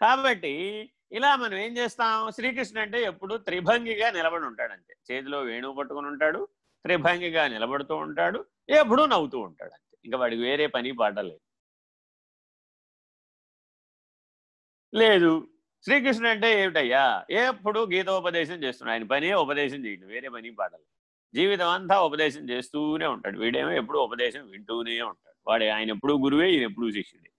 కాబట్టి ఇలా మనం ఏం చేస్తాం? శ్రీకృష్ణ అంటే ఎప్పుడు త్రిభంగిగా నిలబడి ఉంటాడంతే. చేతిలో వేణువు పట్టుకుని ఉంటాడు త్రిభంగిగా నిలబడుతూ ఉంటాడు ఎప్పుడూ నవ్వుతూ ఉంటాడు అంతే. ఇంకా వాడికి వేరే పని పాట లేదు. శ్రీకృష్ణుడు అంటే ఏమిటయ్యా? ఎప్పుడు గీతోపదేశం చేస్తున్నాడు. ఆయన పనే ఉపదేశం చేయండి. వేరే పని పాటలు జీవితం అంతా ఉపదేశం చేస్తూనే ఉంటాడు. వీడేమో ఎప్పుడు ఉపదేశం వింటూనే ఉంటాడు. వాడు ఆయన ఎప్పుడు గురువే ఈయన ఎప్పుడు శిష్యుడే.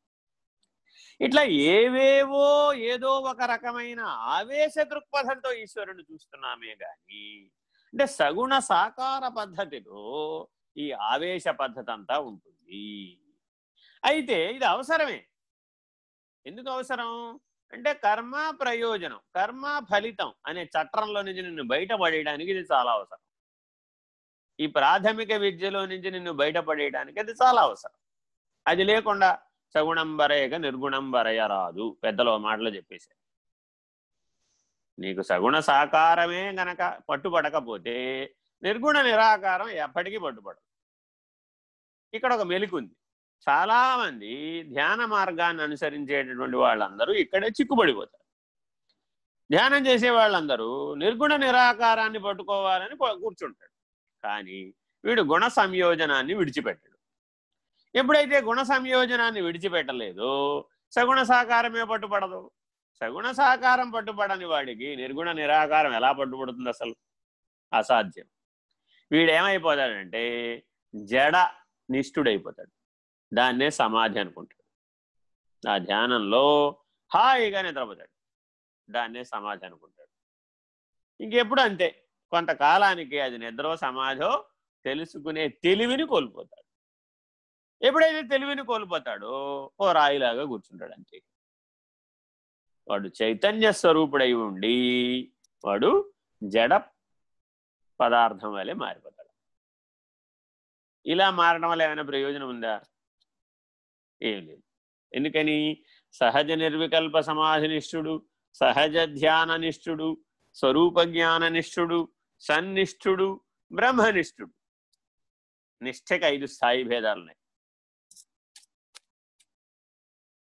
ఇట్లా ఏవేవో ఏదో ఒక రకమైన ఆవేశ దృక్పథంతో ఈశ్వరుని చూస్తున్నామే గాని అంటే సగుణ సాకార పద్ధతిలో ఈ ఆవేశ పద్ధతి అంతా ఉంటుంది. అయితే ఇది అవసరమే. ఎందుకు అవసరం? అంటే కర్మ ప్రయోజనం కర్మ ఫలితం అనే చట్రంలో నుంచి నిన్ను బయటపడేయడానికి ఇది చాలా అవసరం. ఈ ప్రాథమిక విద్యలో నుంచి నిన్ను బయటపడేయడానికి అది చాలా అవసరం. అది లేకుండా సగుణం వరయక నిర్గుణం బరయరాదు పెద్దలు మాటలు చెప్పేశారు. నీకు సగుణ సాకారమే గనక పట్టుపడకపోతే నిర్గుణ నిరాకారం ఎప్పటికీ పట్టుపడదు. ఇక్కడ ఒక మెలికుంది. చాలా మంది ధ్యాన మార్గాన్ని అనుసరించేటటువంటి వాళ్ళందరూ ఇక్కడే చిక్కుబడిపోతారు. ధ్యానం చేసే వాళ్ళందరూ నిర్గుణ నిరాకారాన్ని పట్టుకోవాలని కూర్చుంటాడు కానీ వీడు గుణ సంయోజనాన్ని విడిచిపెట్టాడు. ఎప్పుడైతే గుణ సంయోజనాన్ని విడిచిపెట్టలేదో సగుణ సాకారమే పట్టుబడదు సగుణ సాకారం పట్టుబడని వాడికి నిర్గుణ నిరాకారం ఎలా పట్టుబడుతుంది అసలు? అసాధ్యం. వీడేమైపోతాడంటే జడ నిష్ఠుడైపోతాడు. దాన్నే సమాధి అనుకుంటాడు. ఆ ధ్యానంలో హాయిగా నిద్రపోతాడు. దాన్నే సమాధి అనుకుంటాడు. ఇంకెప్పుడు అంతే. కొంతకాలానికి అది నిద్రో సమాధో తెలుసుకునే తెలివిని కోల్పోతాడు. ఎప్పుడైతే తెలివిని కోల్పోతాడో ఓ రాయిలాగా కూర్చుంటాడు అంతే. వాడు చైతన్య స్వరూపుడై ఉండి వాడు జడ పదార్థం వలె మారిపోతాడు. ఇలా మారడం వల్ల ఏమైనా ప్రయోజనం ఉందా? ఏం లేదు. ఎందుకని? సహజ నిర్వికల్ప సమాధినిష్ఠుడు సహజ ధ్యాన నిష్ఠుడు స్వరూప జ్ఞాన నిష్ఠుడు సన్నిష్ఠుడు బ్రహ్మనిష్ఠుడు నిష్ఠకి ఐదు స్థాయి భేదాలున్నాయి.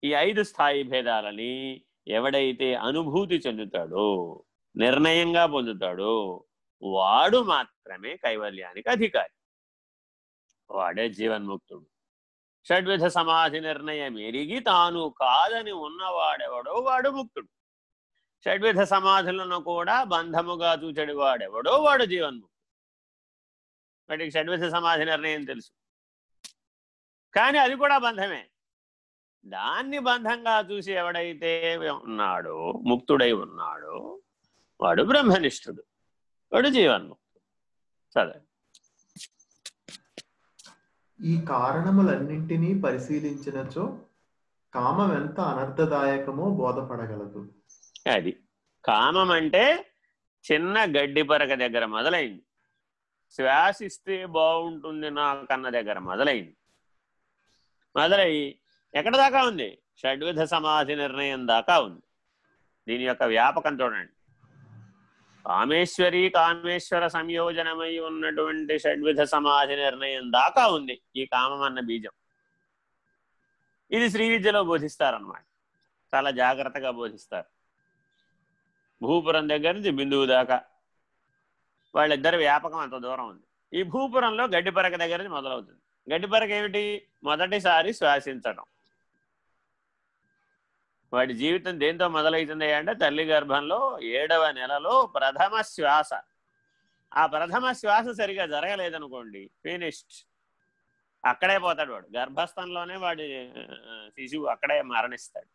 ఈ ఐదు స్థాయి భేదాలని ఎవడైతే అనుభూతి చెందుతాడో నిర్ణయంగా పొందుతాడో వాడు మాత్రమే కైవల్యానికి అధికారి. వాడే జీవన్ముక్తుడు. షడ్విధ సమాధి నిర్ణయం ఎరిగి తాను కాదని ఉన్నవాడెవడో వాడు ముక్తుడు. షడ్విధ సమాధులను కూడా బంధముగా చూచడి వాడెవడో వాడు జీవన్ముక్తుడు. వాటికి షడ్విధ సమాధి నిర్ణయం తెలుసు. కానీ అది కూడా బంధమే. దాన్ని బంధంగా చూసి ఎవడైతే ఉన్నాడో ముక్తుడై ఉన్నాడో వాడు బ్రహ్మనిష్ఠుడు. వాడు జీవన్ముక్తుడు. చదవండి ఈ కారణములన్నింటినీ పరిశీలించినచో కామం ఎంత అనర్థదాయకమో బోధపడగలదు. అది. కామం అంటే చిన్న గడ్డి పరక దగ్గర మొదలైంది. శ్వాసిస్తే బాగుంటుంది నాకన్న దగ్గర మొదలైంది. మొదలై ఎక్కడ దాకా ఉంది? షడ్విధ సమాధి నిర్ణయం దాకా ఉంది. దీని యొక్క వ్యాపకం చూడండి. కామేశ్వరి కామేశ్వర సంయోజనమై ఉన్నటువంటి షడ్విధ సమాధి నిర్ణయం దాకా ఉంది ఈ కామం అన్న బీజం. ఇది శ్రీ విద్యలో బోధిస్తారనమాట చాలా జాగ్రత్తగా బోధిస్తారు. భూపురం దగ్గర నుంచి బిందువు దాకా. వాళ్ళిద్దరి వ్యాపకం అంత దూరం ఉంది. ఈ భూపురంలో గడ్డిపరక దగ్గర నుంచి మొదలవుతుంది. గడ్డిపరక ఏమిటి? మొదటిసారి శ్వాసించడం వాడి జీవితం దేంతో మొదలవుతుంది అంటే తల్లి గర్భంలో ఏడవ నెలలో ప్రథమ శ్వాస. ఆ ప్రథమ శ్వాస సరిగా జరగలేదనుకోండి ఫినిష్డ్. అక్కడే పోతాడు వాడు. గర్భస్థంలోనే వాడి శిశువు అక్కడే మరణిస్తాడు.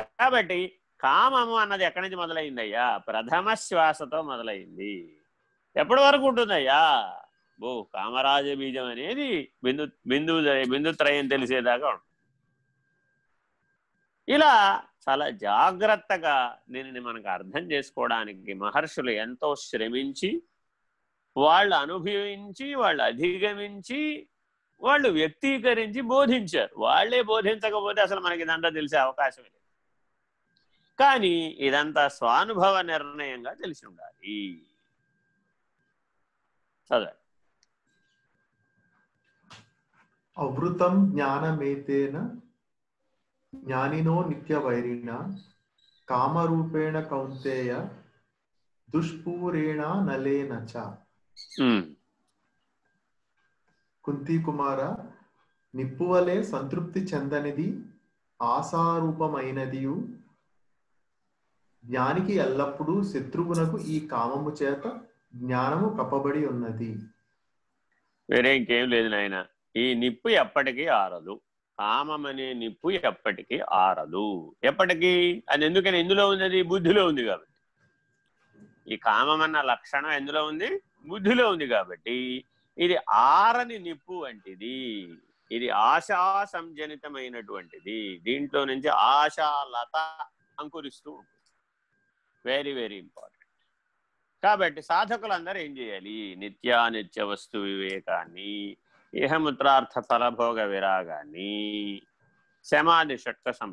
కాబట్టి కామము అన్నది ఎక్కడి నుంచి మొదలైందయ్యా? ప్రథమ శ్వాసతో మొదలైంది. ఎప్పటి వరకు ఉంటుందయ్యా? బో కామరాజ బీజం అనేది బిందు బిందు బిందుత్రయం తెలిసేదాకా ఉంటుంది. ఇలా చాలా జాగ్రత్తగా దీనిని మనకు అర్థం చేసుకోవడానికి మహర్షులు ఎంతో శ్రమించి వాళ్ళు అనుభవించి వాళ్ళు అధిగమించి వాళ్ళు వ్యక్తీకరించి బోధించారు. వాళ్ళే బోధించకపోతే అసలు మనకి ఇదంతా తెలిసే అవకాశం లేదు. కానీ ఇదంతా స్వానుభవ నిర్ణయంగా తెలిసి ఉండాలి. చదవండి. అవృతం జ్ఞానమేతేన జ్ఞానినో నిత్య వైరిణ కామరూపేణ కౌంతేయ దుష్పూరేణ నలేన చ. కుంతి కుమార నిప్పువలే సంతృప్తి చెందనిది ఆశారూపమైనదియు. జ్ఞానికి ఎల్లప్పుడూ శత్రువునకు ఈ కామము చేత జ్ఞానము కప్పబడి ఉన్నది. వేరే ఇంకేం లేదు నాయన. ఈ నిప్పు ఎప్పటికీ ఆరదు. కామమనే నిప్పు ఎప్పటికీ ఆరదు. ఎప్పటికీ? అది ఎందుకని? ఎందులో ఉంది అది? బుద్ధిలో ఉంది కాబట్టి. ఈ కామమన్న లక్షణం ఎందులో ఉంది? బుద్ధిలో ఉంది కాబట్టి. ఇది ఆరని నిప్పు వంటిది. ఇది ఆశా సంజనితమైనటువంటిది దీంట్లో నుంచి ఆశాలత అంకురిస్తూ ఉంటుంది. వెరీ వెరీ ఇంపార్టెంట్ కాబట్టి సాధకులందరూ ఏం చేయాలి? నిత్యానిత్య వస్తు వివేకాన్ని ఇహముత్రార్థ ఫలభోగ విరాగాన్ని సమాధి షట్క